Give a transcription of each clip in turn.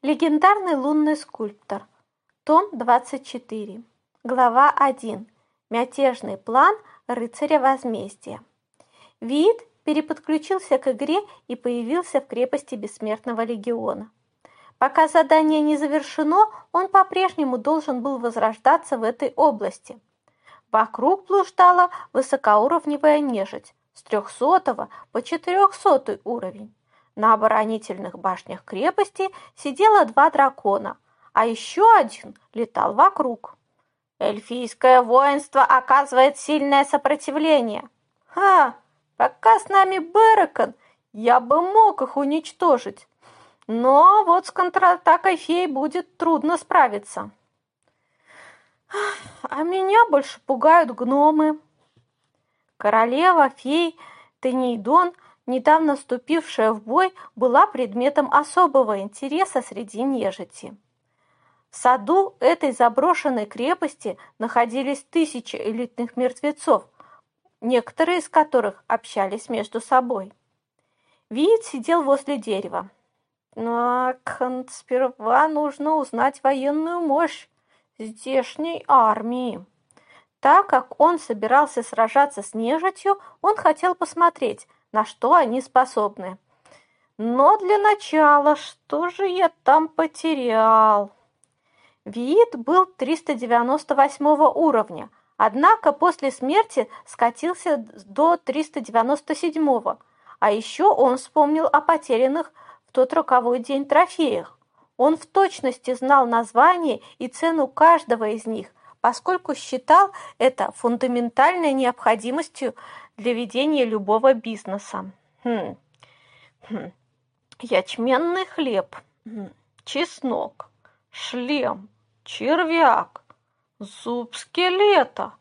Легендарный лунный скульптор. Том 24. Глава 1. Мятежный план рыцаря возмездия. Вид переподключился к игре и появился в крепости Бессмертного легиона. Пока задание не завершено, он по-прежнему должен был возрождаться в этой области. Вокруг блуждала высокоуровневая нежить с 300 по 400 уровень. На оборонительных башнях крепости сидело два дракона, а еще один летал вокруг. Эльфийское воинство оказывает сильное сопротивление. Ха, пока с нами Беракон, я бы мог их уничтожить. Но вот с контратакой фей будет трудно справиться. А меня больше пугают гномы. Королева фей Тенейдон – недавно вступившая в бой, была предметом особого интереса среди нежити. В саду этой заброшенной крепости находились тысячи элитных мертвецов, некоторые из которых общались между собой. Вид сидел возле дерева. Так, сперва нужно узнать военную мощь здешней армии. Так как он собирался сражаться с нежитью, он хотел посмотреть, на что они способны. Но для начала, что же я там потерял? Вид был 398 уровня, однако после смерти скатился до 397, а еще он вспомнил о потерянных в тот роковой день трофеях. Он в точности знал название и цену каждого из них, поскольку считал это фундаментальной необходимостью для ведения любого бизнеса. Хм. Хм. Ячменный хлеб, хм. чеснок, шлем, червяк, зуб скелета.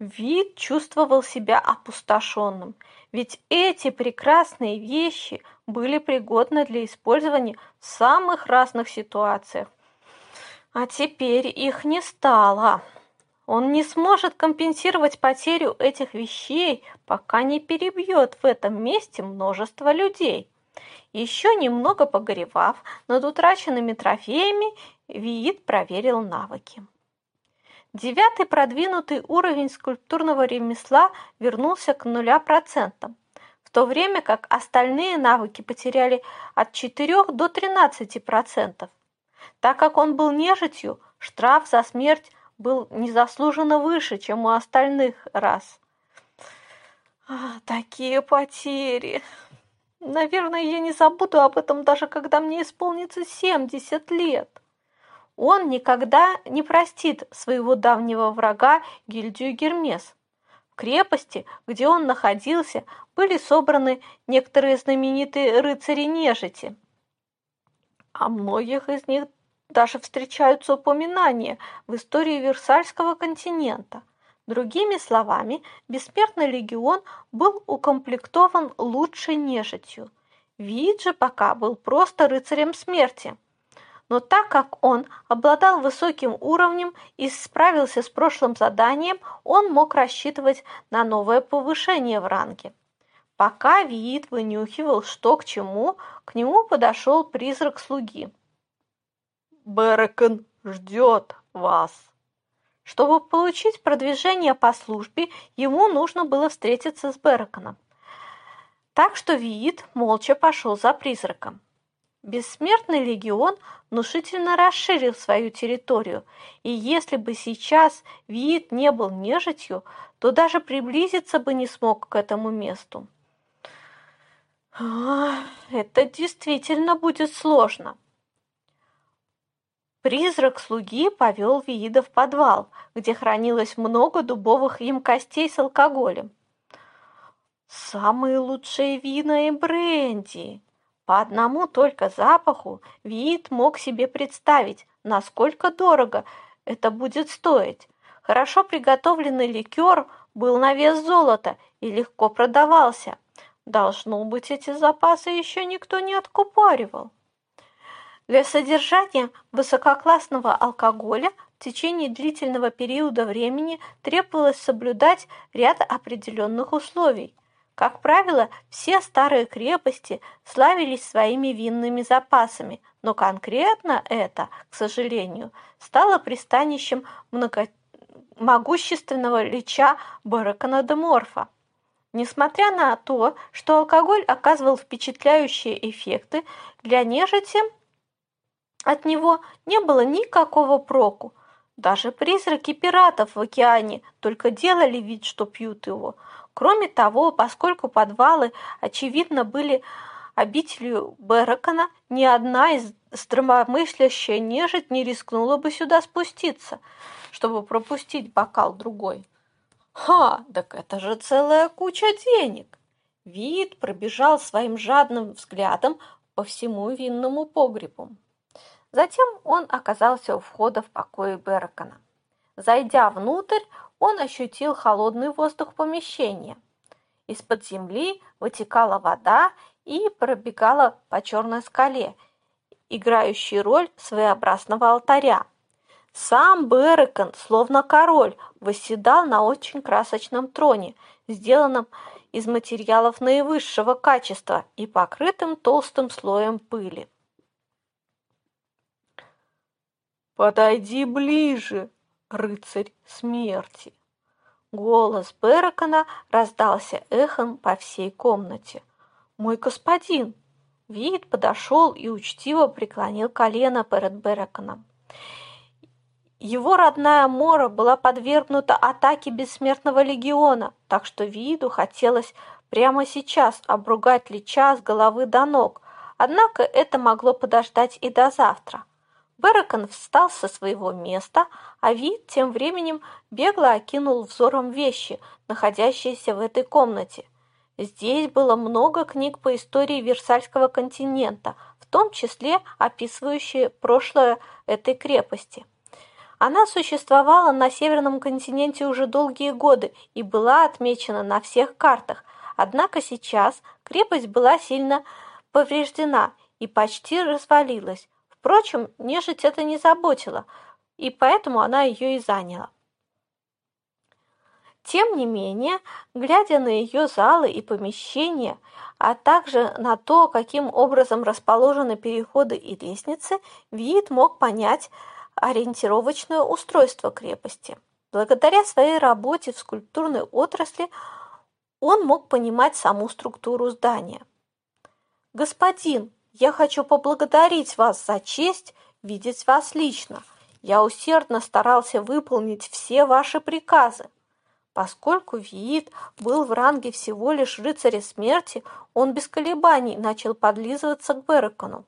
Вид чувствовал себя опустошенным, ведь эти прекрасные вещи были пригодны для использования в самых разных ситуациях. А теперь их не стало. Он не сможет компенсировать потерю этих вещей, пока не перебьет в этом месте множество людей. Еще немного погоревав над утраченными трофеями, Виит проверил навыки. Девятый продвинутый уровень скульптурного ремесла вернулся к нуля процентам, в то время как остальные навыки потеряли от 4 до 13 процентов. Так как он был нежитью, штраф за смерть был незаслуженно выше, чем у остальных раз. А, такие потери. Наверное, я не забуду об этом даже когда мне исполнится 70 лет. Он никогда не простит своего давнего врага гильдию Гермес. В крепости, где он находился, были собраны некоторые знаменитые рыцари нежити. О многих из них даже встречаются упоминания в истории Версальского континента. Другими словами, Бессмертный легион был укомплектован лучшей нежитью. Вид же пока был просто рыцарем смерти. Но так как он обладал высоким уровнем и справился с прошлым заданием, он мог рассчитывать на новое повышение в ранге. Пока Виит вынюхивал, что к чему, к нему подошел призрак слуги. Берекон ждет вас. Чтобы получить продвижение по службе, ему нужно было встретиться с Береконом. Так что Виит молча пошел за призраком. Бессмертный легион внушительно расширил свою территорию, и если бы сейчас Виит не был нежитью, то даже приблизиться бы не смог к этому месту. Это действительно будет сложно. Призрак слуги повел Виида в подвал, где хранилось много дубовых емкостей с алкоголем. Самые лучшие вина и бренди. По одному только запаху Виид мог себе представить, насколько дорого это будет стоить. Хорошо приготовленный ликер был на вес золота и легко продавался. Должно быть, эти запасы еще никто не откупоривал. Для содержания высококлассного алкоголя в течение длительного периода времени требовалось соблюдать ряд определенных условий. Как правило, все старые крепости славились своими винными запасами, но конкретно это, к сожалению, стало пристанищем много... могущественного лича Баракана де Морфа. Несмотря на то, что алкоголь оказывал впечатляющие эффекты, для нежити от него не было никакого проку. Даже призраки пиратов в океане только делали вид, что пьют его – Кроме того, поскольку подвалы, очевидно, были обителью Беракона, ни одна из здравомыслящая нежить не рискнула бы сюда спуститься, чтобы пропустить бокал другой. Ха, так это же целая куча денег! Вид пробежал своим жадным взглядом по всему винному погребу. Затем он оказался у входа в покои Беракона. Зайдя внутрь, он ощутил холодный воздух помещения. Из-под земли вытекала вода и пробегала по черной скале, играющей роль своеобразного алтаря. Сам Берекон, словно король, восседал на очень красочном троне, сделанном из материалов наивысшего качества и покрытым толстым слоем пыли. «Подойди ближе!» рыцарь смерти. Голос Беракона раздался эхом по всей комнате. «Мой господин!» Вид подошел и учтиво преклонил колено перед Бераконом. Его родная Мора была подвергнута атаке бессмертного легиона, так что Виду хотелось прямо сейчас обругать Лича с головы до ног, однако это могло подождать и до завтра. Беракон встал со своего места, а Вид тем временем бегло окинул взором вещи, находящиеся в этой комнате. Здесь было много книг по истории Версальского континента, в том числе описывающие прошлое этой крепости. Она существовала на Северном континенте уже долгие годы и была отмечена на всех картах, однако сейчас крепость была сильно повреждена и почти развалилась, Впрочем, нежить это не заботило, и поэтому она ее и заняла. Тем не менее, глядя на ее залы и помещения, а также на то, каким образом расположены переходы и лестницы, Вид мог понять ориентировочное устройство крепости. Благодаря своей работе в скульптурной отрасли он мог понимать саму структуру здания. «Господин, я хочу поблагодарить вас за честь видеть вас лично. Я усердно старался выполнить все ваши приказы. Поскольку Виит был в ранге всего лишь рыцаря смерти, он без колебаний начал подлизываться к Берекону.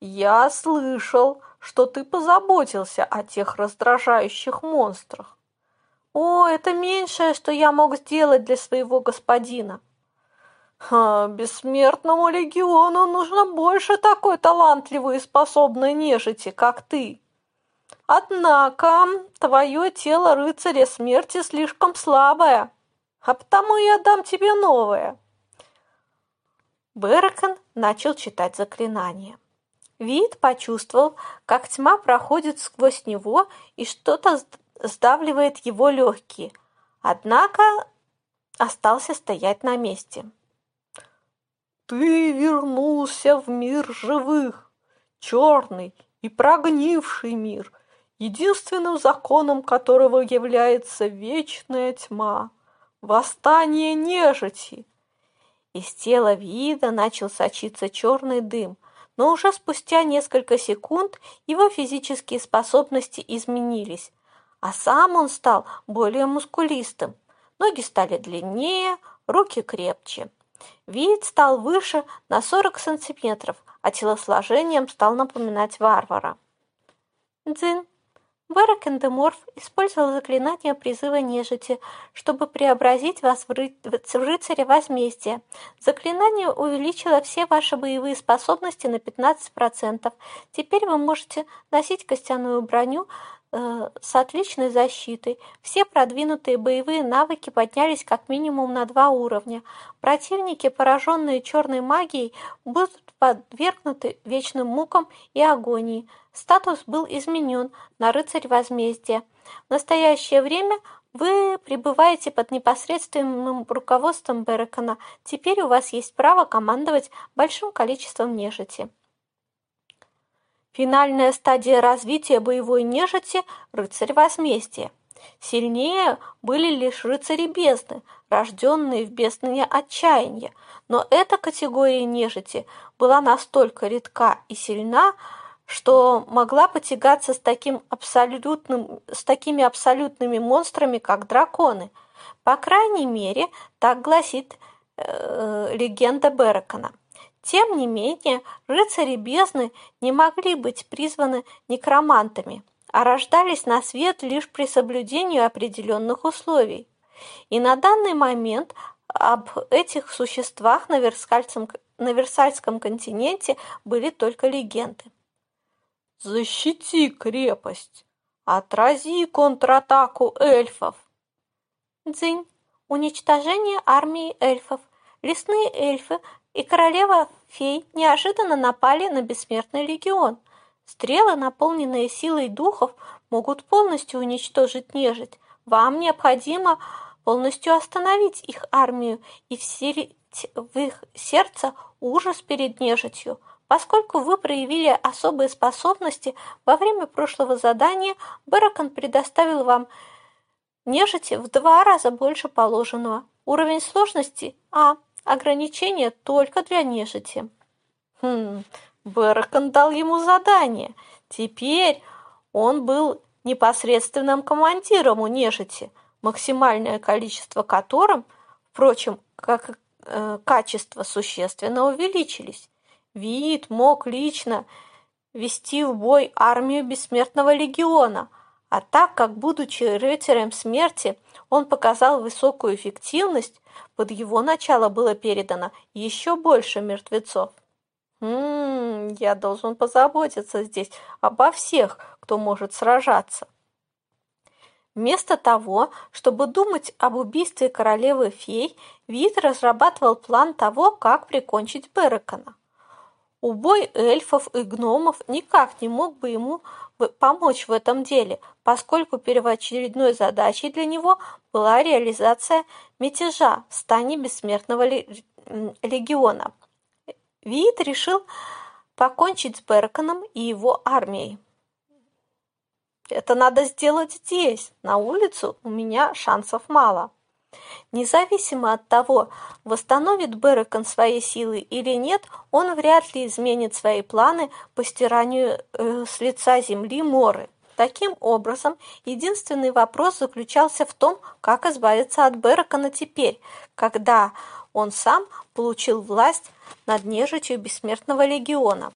«Я слышал, что ты позаботился о тех раздражающих монстрах. О, это меньшее, что я мог сделать для своего господина. А бессмертному легиону нужно больше такой талантливой и способной нежити, как ты. Однако твое тело рыцаря смерти слишком слабое, а потому я дам тебе новое. Беракон начал читать заклинание. Вид почувствовал, как тьма проходит сквозь него и что-то сдавливает его легкие, однако остался стоять на месте. Ты вернулся в мир живых, черный и прогнивший мир, единственным законом которого является вечная тьма, восстание нежити. Из тела вида начал сочиться черный дым, но уже спустя несколько секунд его физические способности изменились, а сам он стал более мускулистым. Ноги стали длиннее, руки крепче. Вид стал выше на 40 сантиметров, а телосложением стал напоминать варвара. Дзин. Баракендеморф использовал заклинание призыва нежити, чтобы преобразить вас в, ры... в рыцаря возмездия. Заклинание увеличило все ваши боевые способности на 15%. Теперь вы можете носить костяную броню, Э, с отличной защитой. Все продвинутые боевые навыки поднялись как минимум на два уровня. Противники, пораженные черной магией, будут подвергнуты вечным мукам и агонии. Статус был изменен на рыцарь возмездия. В настоящее время Вы пребываете под непосредственным руководством Берекона. Теперь у вас есть право командовать большим количеством нежити. Финальная стадия развития боевой нежити – рыцарь возмездия. Сильнее были лишь рыцари бездны, рожденные в бездне отчаяния, но эта категория нежити была настолько редка и сильна, что могла потягаться с, таким абсолютным, с такими абсолютными монстрами, как драконы. По крайней мере, так гласит э, легенда Беракона. Тем не менее, рыцари бездны не могли быть призваны некромантами, а рождались на свет лишь при соблюдении определенных условий. И на данный момент об этих существах на Версальском, на Версальском континенте были только легенды. Защити крепость! Отрази контратаку эльфов! Дзынь. Уничтожение армии эльфов. Лесные эльфы и королева фей неожиданно напали на бессмертный легион. Стрелы, наполненные силой духов, могут полностью уничтожить нежить. Вам необходимо полностью остановить их армию и вселить в их сердце ужас перед нежитью. Поскольку вы проявили особые способности, во время прошлого задания Баракон предоставил вам нежити в два раза больше положенного. Уровень сложности А. Ограничение только для нежити. Хм, Баракон дал ему задание. Теперь он был непосредственным командиром у нежити, максимальное количество которым, впрочем, как э, качество существенно увеличились. Вид мог лично вести в бой армию Бессмертного легиона, а так как, будучи рыцарем смерти, он показал высокую эффективность, под его начало было передано еще больше мертвецов. Ммм, я должен позаботиться здесь обо всех, кто может сражаться. Вместо того, чтобы думать об убийстве королевы фей, Вит разрабатывал план того, как прикончить Беракона. Убой эльфов и гномов никак не мог бы ему помочь в этом деле, поскольку первоочередной задачей для него была реализация мятежа в стане бессмертного легиона. Виит решил покончить с Берконом и его армией. Это надо сделать здесь, на улицу у меня шансов мало. Независимо от того, восстановит Берекон свои силы или нет, он вряд ли изменит свои планы по стиранию э, с лица земли Моры. Таким образом, единственный вопрос заключался в том, как избавиться от Берекона теперь, когда он сам получил власть над нежитью Бессмертного легиона.